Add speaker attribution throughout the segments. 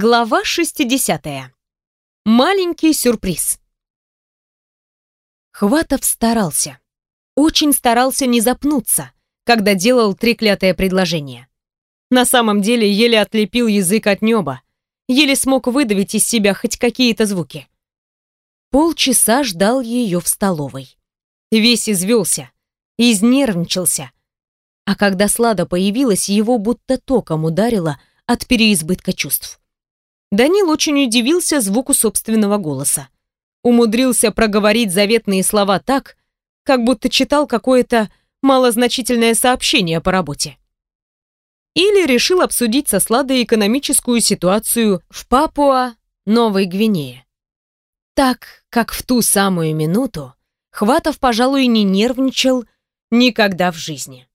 Speaker 1: Глава 60. Маленький сюрприз. Хватов старался. Очень старался не запнуться, когда делал треклятое предложение. На самом деле еле отлепил язык от неба, еле смог выдавить из себя хоть какие-то звуки. Полчаса ждал ее в столовой. Весь извелся, изнервничался. А когда Слада появилась, его будто током ударило от переизбытка чувств. Данил очень удивился звуку собственного голоса. Умудрился проговорить заветные слова так, как будто читал какое-то малозначительное сообщение по работе. Или решил обсудить со Сладой экономическую ситуацию в Папуа, Новой Гвинее. Так, как в ту самую минуту Хватов, пожалуй, не нервничал никогда в жизни.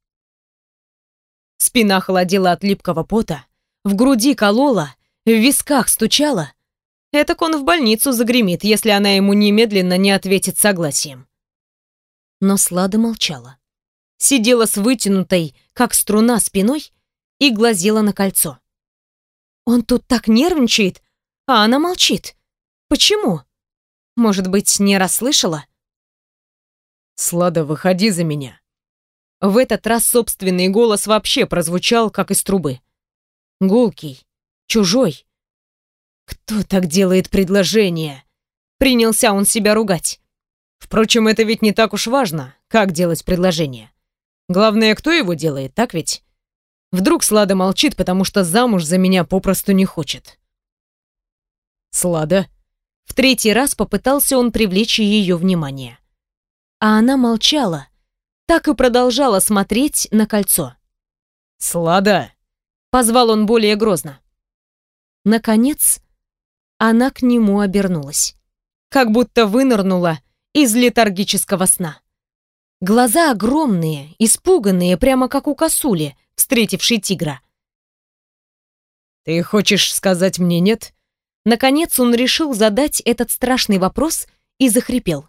Speaker 1: Спина холодела от липкого пота, в груди колола, в висках стучало, этак он в больницу загремит, если она ему немедленно не ответит согласием. Но Слада молчала. Сидела с вытянутой, как струна, спиной и глазела на кольцо. Он тут так нервничает, а она молчит. Почему? Может быть, не расслышала?
Speaker 2: «Слада, выходи за меня!»
Speaker 1: В этот раз собственный голос вообще прозвучал, как из трубы. Гулкий, чужой. Кто так делает предложение? Принялся он себя ругать.
Speaker 2: Впрочем, это ведь не так уж важно, как делать предложение. Главное, кто его делает, так ведь? Вдруг Слада молчит, потому что замуж за меня попросту не хочет. Слада.
Speaker 1: В третий раз попытался он привлечь ее внимание. А она молчала, так и продолжала смотреть на кольцо.
Speaker 2: «Слада!»
Speaker 1: — позвал он более грозно. Наконец, она к нему обернулась. Как будто вынырнула из летаргического сна. Глаза огромные, испуганные, прямо как у косули, встретившей тигра.
Speaker 2: «Ты хочешь сказать мне нет?»
Speaker 1: Наконец он решил задать этот страшный вопрос и захрипел.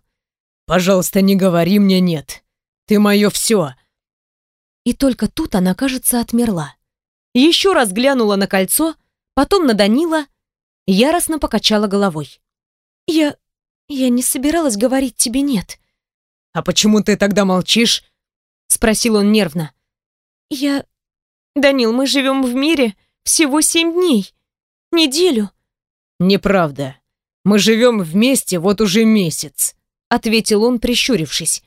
Speaker 2: «Пожалуйста, не говори мне нет. Ты мое все».
Speaker 1: И только тут она, кажется, отмерла. Еще раз глянула на кольцо, потом на Данила, яростно покачала головой. «Я... я не собиралась говорить тебе нет».
Speaker 2: «А почему ты тогда молчишь?»
Speaker 1: — спросил он нервно. «Я... Данил, мы живем в мире всего семь дней. Неделю».
Speaker 2: «Неправда. Мы живем вместе вот уже месяц», — ответил он, прищурившись.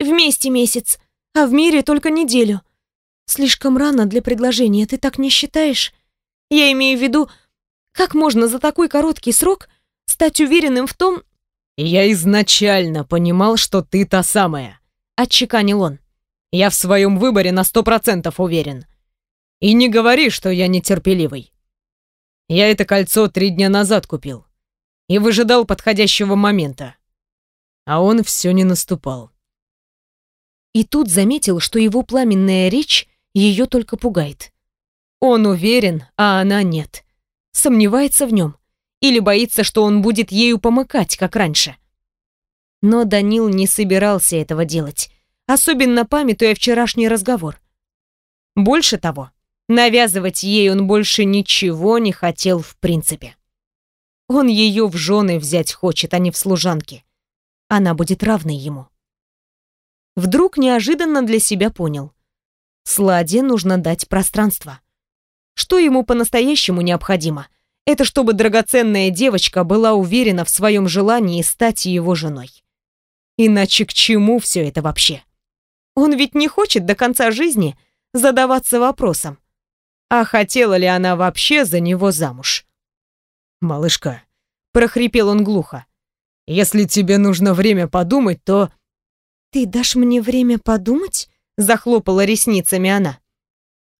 Speaker 1: «Вместе месяц, а в мире только неделю. Слишком рано для предложения, ты так не считаешь?» Я имею в виду, как можно за такой короткий срок стать уверенным в том...
Speaker 2: «Я изначально понимал, что ты та самая», — отчеканил он. «Я в своем выборе на сто процентов уверен. И не говори, что я нетерпеливый. Я это кольцо три дня назад купил и выжидал подходящего момента. А он все не наступал».
Speaker 1: И тут заметил, что его пламенная речь ее только пугает. Он уверен, а она нет. Сомневается в нем. Или боится, что он будет ею помыкать, как раньше. Но Данил не собирался этого делать, особенно памятуя вчерашний разговор. Больше того, навязывать ей он больше ничего не хотел в принципе. Он ее в жены взять хочет, а не в служанки. Она будет равной ему. Вдруг неожиданно для себя понял. Сладе нужно дать пространство. Что ему по-настоящему необходимо? Это чтобы драгоценная девочка была уверена в своем желании стать его женой. Иначе к чему все это вообще? Он ведь не хочет до конца жизни задаваться вопросом, а хотела ли она вообще за него замуж?
Speaker 2: «Малышка», — прохрипел он глухо, — «если тебе нужно время подумать, то...»
Speaker 1: «Ты дашь мне время подумать?» — захлопала ресницами она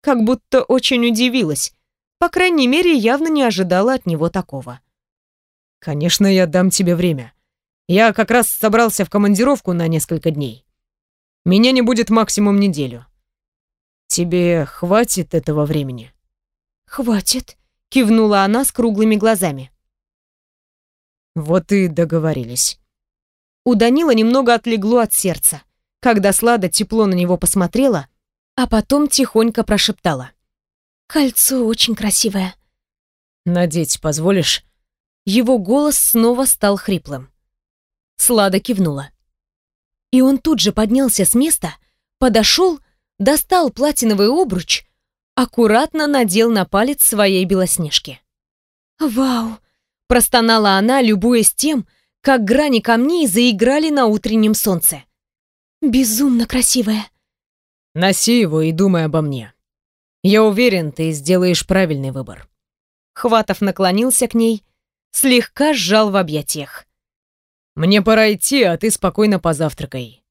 Speaker 1: как будто очень удивилась. По крайней мере, явно не ожидала от него такого.
Speaker 2: «Конечно, я дам тебе время. Я как раз собрался в командировку на несколько дней. Меня не будет максимум неделю. Тебе хватит этого времени?»
Speaker 1: «Хватит», — кивнула она с круглыми глазами.
Speaker 2: Вот и договорились.
Speaker 1: У Данила немного отлегло от сердца, когда Слада тепло на него посмотрела а потом тихонько прошептала. «Кольцо очень красивое».
Speaker 2: «Надеть позволишь?»
Speaker 1: Его голос снова стал хриплым. Слада кивнула. И он тут же поднялся с места, подошел, достал платиновый обруч, аккуратно надел на палец своей белоснежки. «Вау!» – простонала она, любуясь тем, как грани камней заиграли на утреннем солнце. «Безумно красивая!»
Speaker 2: «Носи его и думай обо мне. Я уверен, ты сделаешь правильный выбор».
Speaker 1: Хватов наклонился к ней, слегка сжал в объятиях.
Speaker 2: «Мне пора идти, а ты спокойно позавтракай.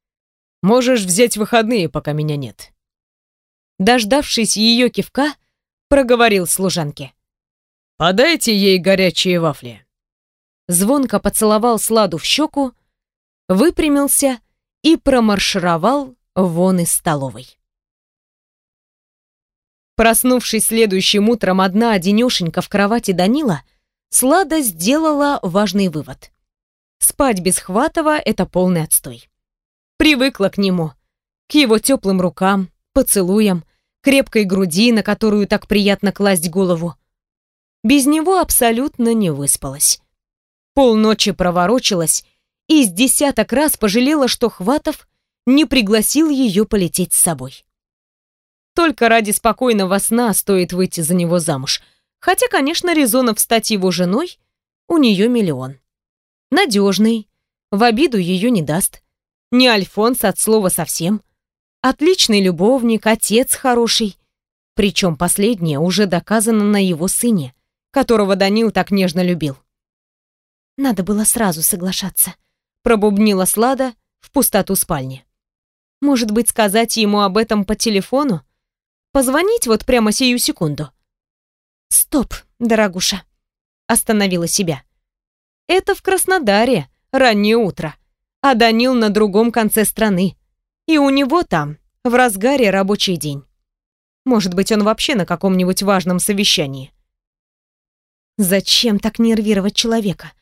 Speaker 2: Можешь взять выходные, пока меня нет».
Speaker 1: Дождавшись ее кивка, проговорил служанке.
Speaker 2: «Подайте ей горячие вафли».
Speaker 1: Звонко поцеловал Сладу в щеку, выпрямился и промаршировал вон из столовой. Проснувшись следующим утром одна одинешенька в кровати Данила, Слада сделала важный вывод. Спать без Хватова — это полный отстой. Привыкла к нему, к его теплым рукам, поцелуям, крепкой груди, на которую так приятно класть голову. Без него абсолютно не выспалась. Полночи проворочилась и с десяток раз пожалела, что Хватов не пригласил ее полететь с собой. Только ради спокойного сна стоит выйти за него замуж. Хотя, конечно, резонов стать его женой у нее миллион. Надежный, в обиду ее не даст. Не Альфонс от слова совсем. Отличный любовник, отец хороший. Причем последнее уже доказано на его сыне, которого Данил так нежно любил. Надо было сразу соглашаться. Пробубнила Слада в пустоту спальни. Может быть, сказать ему об этом по телефону? Позвонить вот прямо сию секунду. Стоп, дорогуша. Остановила себя. Это в Краснодаре, раннее утро. А Данил на другом конце страны. И у него там, в разгаре рабочий день. Может быть, он вообще на каком-нибудь важном совещании. Зачем так нервировать человека?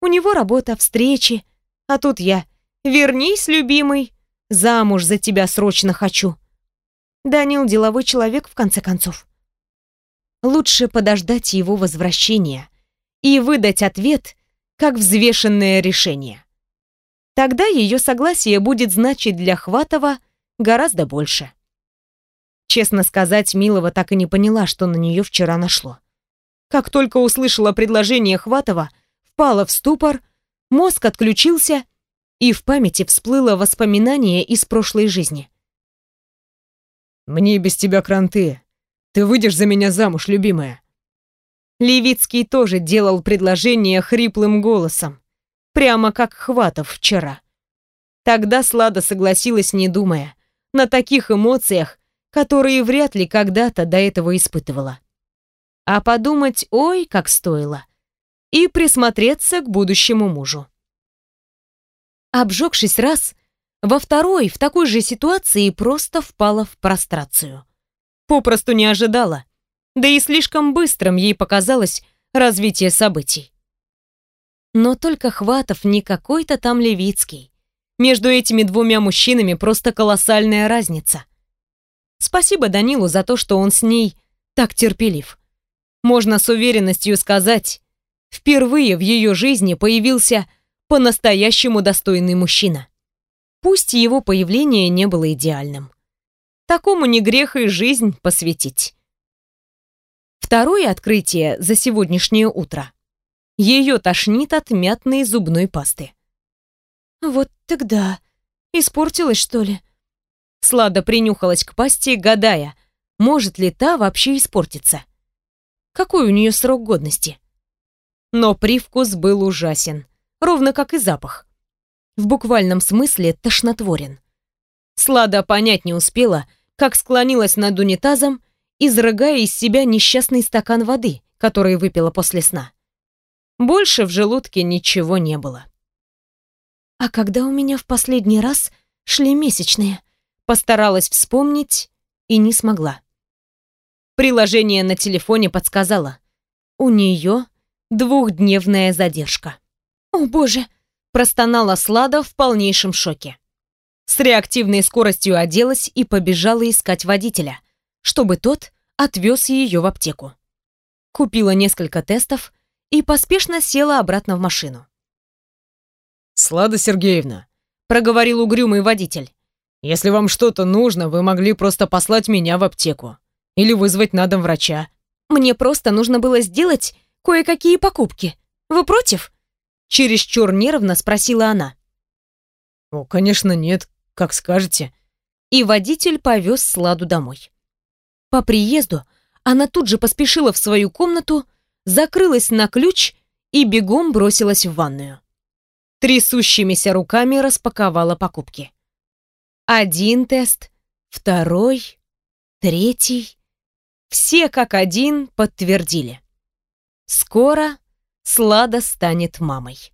Speaker 1: У него работа, встречи, а тут я. Вернись, любимый, замуж за тебя срочно хочу. Данил деловой человек, в конце концов. Лучше подождать его возвращения и выдать ответ как взвешенное решение. Тогда ее согласие будет значить для Хватова гораздо больше. Честно сказать, Милова так и не поняла, что на нее вчера нашло. Как только услышала предложение Хватова, впала в ступор, мозг отключился, и в памяти всплыло воспоминание из прошлой жизни.
Speaker 2: Мне без тебя кранты. Ты выйдешь за меня замуж, любимая.
Speaker 1: Левицкий тоже делал предложение хриплым голосом, прямо как Хватов вчера. Тогда Слада согласилась, не думая, на таких эмоциях, которые вряд ли когда-то до этого испытывала. А подумать, ой, как стоило. И присмотреться к будущему мужу. Обжегшись раз, во второй, в такой же ситуации, просто впала в прострацию. Попросту не ожидала. Да и слишком быстрым ей показалось развитие событий. Но только Хватов не какой-то там Левицкий. Между этими двумя мужчинами просто колоссальная разница. Спасибо Данилу за то, что он с ней так терпелив. Можно с уверенностью сказать, впервые в ее жизни появился по-настоящему достойный мужчина. Пусть его появление не было идеальным. Такому не грех и жизнь посвятить. Второе открытие за сегодняшнее утро. Ее тошнит от мятной зубной пасты. Вот тогда. Испортилась, что ли? Слада принюхалась к пасте, гадая, может ли та вообще испортиться. Какой у нее срок годности? Но привкус был ужасен, ровно как и запах в буквальном смысле тошнотворен. Слада понять не успела, как склонилась над унитазом, изрыгая из себя несчастный стакан воды, который выпила после сна. Больше в желудке ничего не было. «А когда у меня в последний раз шли месячные?» Постаралась вспомнить и не смогла. Приложение на телефоне подсказало. У нее двухдневная задержка. «О боже!» простонала Слада в полнейшем шоке. С реактивной скоростью оделась и побежала искать водителя, чтобы тот отвез ее в аптеку. купила несколько тестов и поспешно села обратно в машину.
Speaker 2: «Слада Сергеевна», —
Speaker 1: проговорил угрюмый водитель.
Speaker 2: «если вам что-то нужно, вы могли просто послать меня в аптеку или вызвать на дом врача».
Speaker 1: «Мне просто нужно было сделать кое-какие покупки. Вы против?» Чересчур нервно спросила она.
Speaker 2: «О, конечно, нет, как скажете».
Speaker 1: И водитель повез Сладу домой. По приезду она тут же поспешила в свою комнату, закрылась на ключ и бегом бросилась в ванную. Трясущимися руками распаковала покупки. Один тест, второй, третий. Все как один подтвердили. Скоро Слада станет мамой.